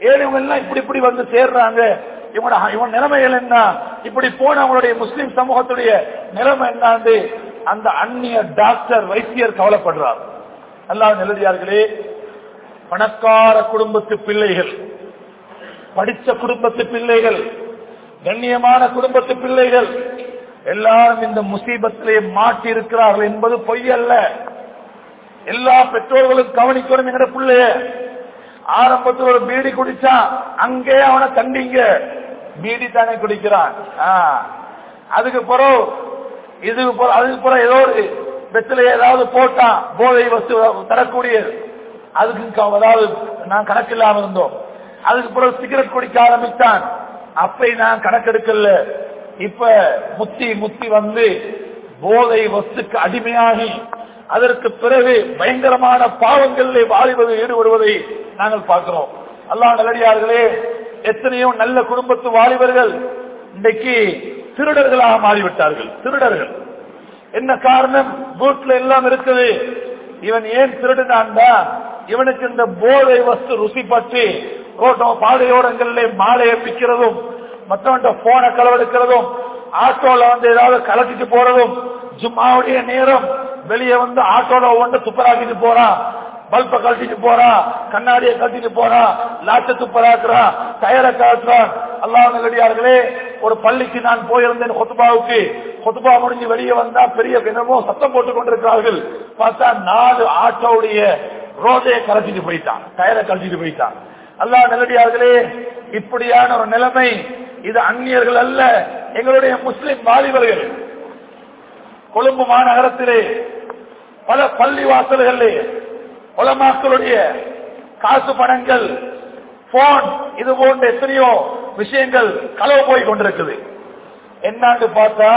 ஏன் எல்லாம் இப்படி இப்படி வந்து சேர்றாங்க. இவனோட இவன் நிலைமைகள் என்ன? இப்படி போன அவங்களுடைய முஸ்லீம் சமூகத்துடைய நிலைமை என்னன்னு அந்த அந்நிய டாக்டர் வைத்தியர் கவலைப்படுறார். அல்லாஹ் நிலடியார்களே பணக்கார குடும்பத்து பிள்ளைகள் படித்த குடும்பத்து பிள்ளைகள் கண்ணியமான குடும்பத்து பிள்ளைகள் எல்லாரும் இந்த முசீபத்திலே மாட்டி இருக்கிறார்கள் என்பது பொய் அல்ல. எல்லா பெற்றோர்களும் கவனிக்கணும் எங்க பிள்ளைய. ஆரம்பத்தில் ஒரு பீடி குடிச்சா அங்கே அவனை தண்டிங்க பீடி தானே குடிக்கிறான். ஆ. அதுக்கு பிறகு இதுக்கு பிறகு அதுக்கு பிறகு ஏதோ ஒரு வெத்தில ஏதாவது போட்டா போதை வஸ்து தரக்கூடியது. அதுக்கு க- அதாவது நான் கணக்கில்லாம இருந்தோம். அதுக்கு பிறகு சிகரெட் குடிக்க ஆரம்பித்தான். அப்பை நான் கணக்கெடுக்கல. இப்ப முத்தி முத்தி வந்து போதை வஸ்துக்கு அடிமையாகி அதற்கு பிறகு பயங்கரமான பாவங்களில் வாலிபது ஈடுபடுவதை நாங்கள் பார்க்கிறோம். அல்லாஹ் நல்லடியார்களே எத்தனையோ நல்ல குடும்பத்து வாலிபர்கள் இன்றைக்கு திருடர்களாக மாறிவிட்டார்கள். திருடர்கள். என்ன காரணம்? வீட்டுல எல்லாம் இருக்குது. இவன் ஏன் திருடுனான்டா இவனுக்கு இந்த போதை வஸ்து ருசி பற்றி ரோட்டோ பாதையோரங்களிலே மாலையை பிக்கிறதும் மற்றவன் போனை களவெடுக்கிறதும் ஆட்டோல வந்து ஏதாவது கலட்டிட்டு போறதும் ஜும்மாவுடைய நேரம் வெளியே வந்து ஆட்டோட ஒன்று துப்பராக்கிட்டு போறான் பல்ப கழட்டிட்டு போறான் கண்ணாடியை கழட்டிட்டு போறான் லாச்ச துப்பராக்குறான் டயரை கழட்டுறான் அல்லாஹ் நல்லடியார்களே ஒரு பள்ளிக்கு நான் போயிருந்தேன் கொத்துபாவுக்கு கொத்துபா முடிஞ்சு வெளியே வந்தா பெரிய தினமும் சத்தம் போட்டுக் கொண்டிருக்கிறார்கள். பார்த்தா நாலு ஆட்டோவுடைய ரோதையை கலட்டிட்டு போயிட்டான். டயரை கழட்டிட்டு போயிட்டான். அல்லாஹ் நல்லடியார்களே இப்படியான ஒரு நிலைமை இது அந்நியர்கள் அல்ல. எங்களுடைய முஸ்லிம் வாலிபர்கள். கொழும்பு மாநகரத்திலே பல பள்ளி வாசல்களிலே உலமாக்களுடைய காசு பணங்கள் போன் இது போன்ற எத்தனையோ விஷயங்கள் களவு போய் கொண்டிருக்குது. என்னான்னு பார்த்தா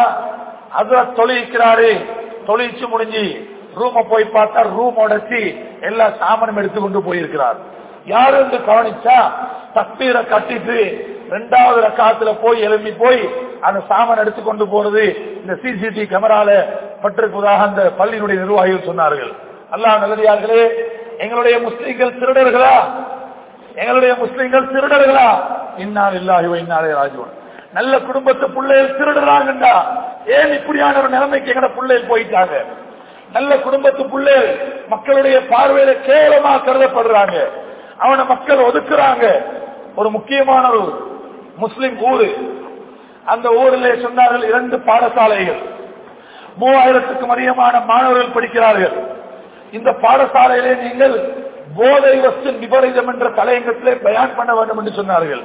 அதுல தொழிலிக்கிறாரு தொழிலிச்சு முடிஞ்சு ரூம போய் பார்த்தா ரூம் உடச்சி எல்லா சாமானும் எடுத்துக்கொண்டு போயிருக்கிறார். யாரு என்று கவனிச்சா தப்பீரை கட்டிட்டு ரெண்டாவது ரக்காத்துல போய் எழுப்பி போய் அந்த சாமான் எடுத்துக்கொண்டு கொண்டு இந்த சிசிடிவி கேமரால பட்டிருப்பதாக அந்த பள்ளியினுடைய நிர்வாகிகள் சொன்னார்கள். அல்லா நல்லதார்களே எங்களுடைய முஸ்லிம்கள் திருடர்களா? எங்களுடைய முஸ்லீம்கள் திருடர்களா? இன்னால் இல்லாஹி இன்னாலே ராஜுவன் நல்ல குடும்பத்து பிள்ளைகள் திருடுறாங்கண்டா ஏன் இப்படியான ஒரு நிலைமைக்கு எங்கட பிள்ளைகள் போயிட்டாங்க? நல்ல குடும்பத்து பிள்ளைகள் மக்களுடைய பார்வையில கேவலமா கருதப்படுறாங்க. அவனை மக்கள் ஒதுக்குறாங்க. ஒரு முக்கியமான ஒரு முஸ்லிம் ஊரு. அந்த ஊரிலே சொன்னார்கள் இரண்டு பாடசாலைகள். மூவாயிரத்துக்கும் அதிகமான மாணவர்கள் படிக்கிறார்கள். இந்த பாடசாலையிலே நீங்கள் போதை வஸ்து விபரீதம் என்ற தலையங்கத்திலே பயன் பண்ண வேண்டும் என்று சொன்னார்கள்.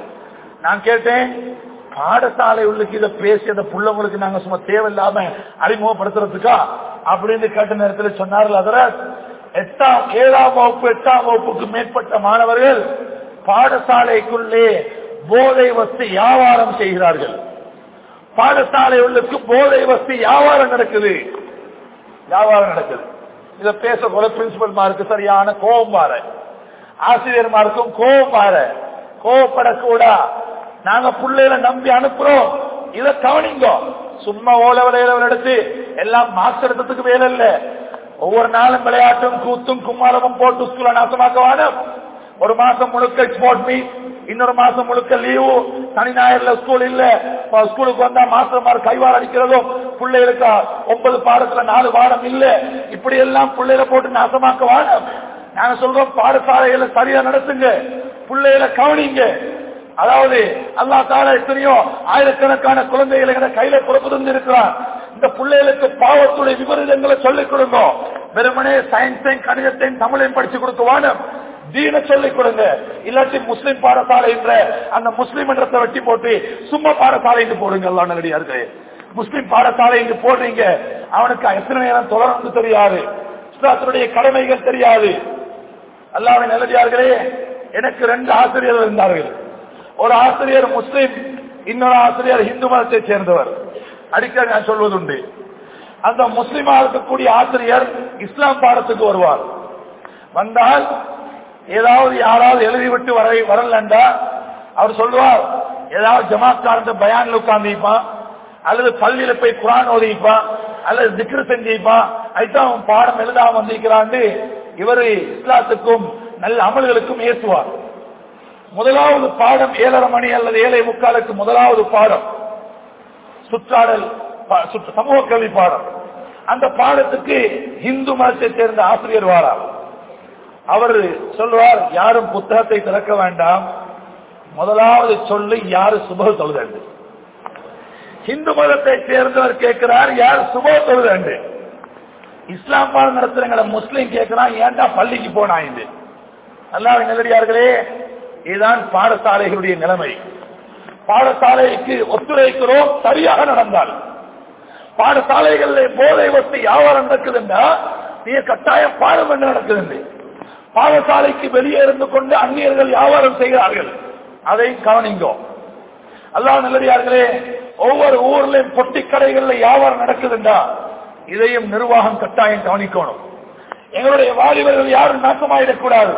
நான் கேட்டேன் பாடசாலை உள்ளுக்கு இதை பேசி அந்த புள்ளவங்களுக்கு நாங்க சும்மா தேவையில்லாம அறிமுகப்படுத்துறதுக்கா? அப்படின்னு கேட்ட நேரத்தில் சொன்னார்கள் அதர எட்டாம் ஏழாம் வகுப்பு எட்டாம் வகுப்புக்கு மேற்பட்ட மாணவர்கள் பாடசாலைக்குள்ளே போதை வஸ்து வியாபாரம் செய்கிறார்கள். பாடசாலை உள்ளுக்கு போதை வசதி வியாபாரம் நடக்குது? வியாபாரம் நடக்குது. இத பேச போல பிரின்சிபல் மாருக்கு சரியான கோபம் பார ஆசிரியர்மாருக்கும் கோபம் பார கோவப்படக்கூடா நாங்க பிள்ளைகளை நம்பி அனுப்புறோம். இத கவனிங்க. சும்மா ஓல விளையாட எடுத்து எல்லாம் மார்க்ஸ் எடுத்ததுக்கு வேலை இல்ல. ஒவ்வொரு நாளும் விளையாட்டும் கூத்தும் கும்மாரமும் போட்டு ஸ்கூல நாசமாக்க வேணும் ஒரு மாசம் முழுக்க ஸ்போர்ட் மீட் இன்னொரு மாசம் முழுக்க லீவு. சனி ஞாயிறுல ஸ்கூல் இல்ல. ஸ்கூலுக்கு வந்தா மாசம் மாறு கைவாறு அடிக்கிறதும் பிள்ளைகளுக்கு ஒன்பது பாடத்துல நாலு பாடம் இல்ல. இப்படி எல்லாம் பிள்ளைகளை போட்டு நாசமாக்க வாடம் நாங்க சொல்றோம் பாடசாலைகளை சரியா நடத்துங்க. பிள்ளைகளை கவனிங்க. அதாவது அல்லா தால எத்தனையோ ஆயிரக்கணக்கான குழந்தைகளை கையில புறப்பட்டு இருக்கிறான் இந்த பிள்ளைகளுக்கு பாவத்துடைய விபரீதங்களை சொல்லிக் கொடுங்க. வெறுமனே சயின்ஸையும் கணிதத்தையும் தமிழையும் படிச்சு கொடுக்க வேணும் தீன சொல்லிக் கொடுங்க. இல்லாட்டி முஸ்லிம் பாடசாலை என்ற அந்த முஸ்லிம் என்றத்தை வெட்டி போட்டு சும்மா பாடசாலை என்று போடுங்க எல்லாம் நல்லடியாருக்கு முஸ்லிம் பாடசாலை என்று போடுறீங்க. அவனுக்கு எத்தனை நேரம் தொடர்ந்து தெரியாது. இஸ்லாத்தினுடைய கடமைகள் தெரியாது. அல்லாவின் நல்லடியார்களே எனக்கு ரெண்டு ஆசிரியர்கள் இருந்தார்கள். ஒரு ஆசிரியர் முஸ்லிம் இன்னொரு ஆசிரியர் இந்து மதத்தை சேர்ந்தவர். அடிக்கடி நான் சொல்வதுண்டு. அந்த முஸ்லிமா இருக்கக்கூடிய ஆசிரியர் இஸ்லாம் பாடத்துக்கு வருவார். வந்தால் ஏதாவது யாராவது எழுதிவிட்டு வர வரலண்டா? அவர் சொல்லுவார் ஏதாவது ஜமாத்காரந்த பயான்ல உட்கார்ந்துப்பான் அல்லது பள்ளியில போய் குரான் ஓதிப்பான் அல்லது திக்ரு செஞ்சிப்பான் அதுதான் அவன் பாடம் எழுதாம வந்திருக்கிறான் இவரு இஸ்லாத்துக்கும் நல்ல அமல்களுக்கும் ஏற்றுவார். முதலாவது பாடம் ஏழரை மணி அல்லது ஏழை முக்காலுக்கு முதலாவது பாடம். சுற்றாடல் பா- சுற்று- சமூக கல்வி பாடம். அந்த பாடத்துக்கு இந்து மதத்தை சேர்ந்த ஆசிரியர் வாரார். அவர் சொல்வார் யாரும் புத்தகத்தை திறக்க வேண்டாம். முதலாவது சொல்லு யாரு சுப தொழுதண்டு இந்து மதத்தை சேர்ந்தவர் கேட்கிறார் யார் சுப தொழுதண்டு இஸ்லாம் பாடம் நடத்துறங்களை முஸ்லீம் கேட்கிறான் ஏன்டா பள்ளிக்கு போனா இது அல்லாஹ் இதுதான் பாடசாலைகளுடைய நிலைமை. பாடசாலைக்கு ஒத்துழைக்கிறோம் சரியாக நடந்தால். பாடசாலைகளில் போதை வசதி வியாபாரம் நடக்குதுன்னா நீ கட்டாயம் பாடம் என்ன நடக்குதுன்னு பாடசாலைக்கு வெளியே இருந்து கொண்டு அந்நியர்கள் வியாபாரம் செய்கிறார்கள். அதை கவனிங்கோ. அல்லாஹ் நல்லடியார்களே ஒவ்வொரு ஊர்லயும் பொட்டி கடைகள்ல வியாபாரம் நடக்குதுண்டா? இதையும் நிர்வாகம் கட்டாயம் கவனிக்கணும். எங்களுடைய வாலிபர்கள் யாரும் நாசமாயிடக்கூடாது.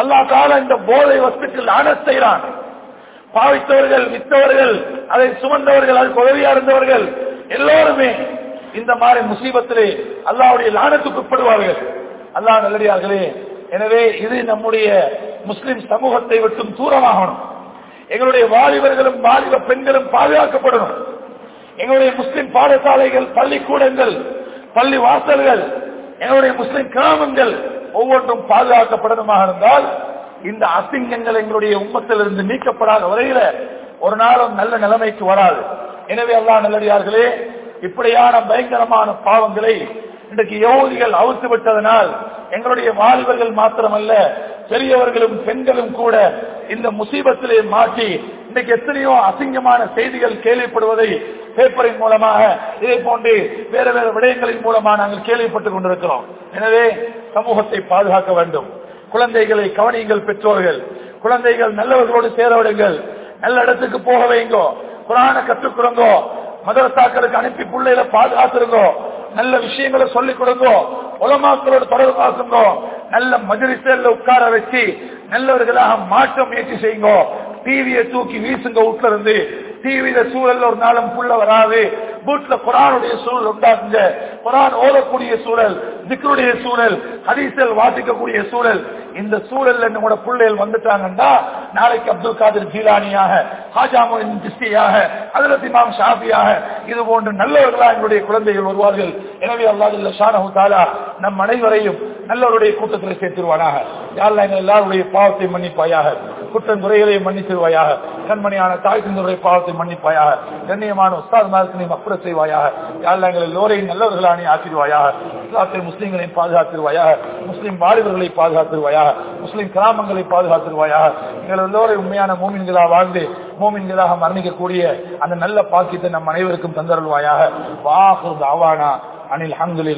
அல்லாஹ் கால இந்த போதை வஸ்துக்கள் ஆன செய்கிறான். பாவித்தவர்கள் வித்தவர்கள் அதை சுமந்தவர்கள் அதுக்கு உதவியா இருந்தவர்கள் எல்லோருமே இந்த மாதிரி முசீபத்திலே அல்லாவுடைய லானத்துக்கு உட்படுவார்கள். அல்லாஹ் நல்லடியார்களே எனவே இது நம்முடைய முஸ்லிம் சமூகத்தை விட்டும் தூரமாகணும். எங்களுடைய வாலிபர்களும் வாலிப பெண்களும் பாதுகாக்கப்படணும். எங்களுடைய முஸ்லிம் பாடசாலைகள் பள்ளிக்கூடங்கள் பள்ளி வாசல்கள் எங்களுடைய முஸ்லிம் கிராமங்கள் ஒவ்வொன்றும் பாதுகாக்கப்படணுமாக இருந்தால் இந்த அசிங்கங்கள் எங்களுடைய உம்மத்திலிருந்து நீக்கப்படாத வரையில ஒரு நாளும் நல்ல நிலைமைக்கு வராது. எனவே அல்லாஹ் நல்லடியார்களே இப்படியான பயங்கரமான பாவங்களை இன்றைக்கு யோகிகள் அவுத்து விட்டதனால் எங்களுடைய வாலிபர்கள் மாத்திரமல்ல பெரியவர்களும் பெண்களும் கூட இந்த முசீபத்திலே மாட்டி இன்னைக்கு எத்தனையோ அசிங்கமான செய்திகள் கேள்விப்படுவதை பேப்பரின் மூலமாக இதே போன்று வேற வேற விடயங்களின் மூலமாக நாங்கள் கேள்விப்பட்டுக் கொண்டிருக்கிறோம். எனவே சமூகத்தை பாதுகாக்க வேண்டும். குழந்தைகளை கவனியுங்கள் பெற்றோர்கள். குழந்தைகள் நல்லவர்களோடு சேரவிடுங்கள் நல்ல இடத்துக்கு போக வைங்கோ. குரான கற்றுக்குறங்கோ மதரசாக்களுக்கு அனுப்பி பிள்ளைகளை பாதுகாத்துருங்கோ. நல்ல விஷயங்களை சொல்லிக் கொடுங்கோ. உலமாக்களோட தொடர்பு பாசுங்கோ நல்ல மதுரிசல்ல உட்கார வச்சு நல்லவர்களாக மாற்ற முயற்சி செய்யுங்கோ டிவியை தூக்கி வீசுங்க வீட்டுல இருந்து டிவியில சூழல் ஒரு நாளும் புள்ள வராது. வீட்டுல குரானுடைய சூழல் உண்டாக்குங்க. குரான் ஓடக்கூடிய சூழல் திக்ருடைய சூழல் ஹதீசல் வாசிக்கக்கூடிய சூழல். இந்த சூழல்ல நம்மளோட பிள்ளைகள் வந்துட்டாங்கன்னா நாளைக்கு அப்துல் காதிர் ஜீலானியாக ஹாஜாமுன் திஸ்தியாக அதில் இமாம் ஷாஃபியாக இது போன்ற நல்லவர்களா எங்களுடைய குழந்தைகள் வருவார்கள். எனவே அல்லாஹ் ஷானஹு தாலா நம் அனைவரையும் நல்லவருடைய கூட்டத்தில் சேர்த்திருவானாக. யாரெல்லாம் எங்கள் எல்லாருடைய பாவத்தை மன்னிப்பாயாக குற்றம் குறைகளையும் மன்னித்திருவாயாக கண்மணியான தாய் சிந்தருடைய பாவத்தை மன்னிப்பாயாக கண்ணியமான உஸ்தாத் மாருக்கு நீ மக்குற செய்வாயாக. யாரெல்லாம் எங்கள் எல்லோரையும் நல்லவர்களா நீ ஆக்கிடுவாயாக. இஸ்லாத்தில் முஸ்லீம்களையும் பாதுகாத்திருவாயாக முஸ்லீம் வாலிபர்களை பாதுகாத்திருவாயாக முஸ்லீம் கிராமங்களை பாதுகாத்திருவாயாக எங்கள் எல்லோரையும் உண்மையான மூமின்களா வாழ்ந்து மூமின்களாக மரணிக்கக்கூடிய அந்த நல்ல பாக்கியத்தை நம் அனைவருக்கும் தந்தருள்வாயாக. வாசு தாவானா. அனில் அஹமதுல்லா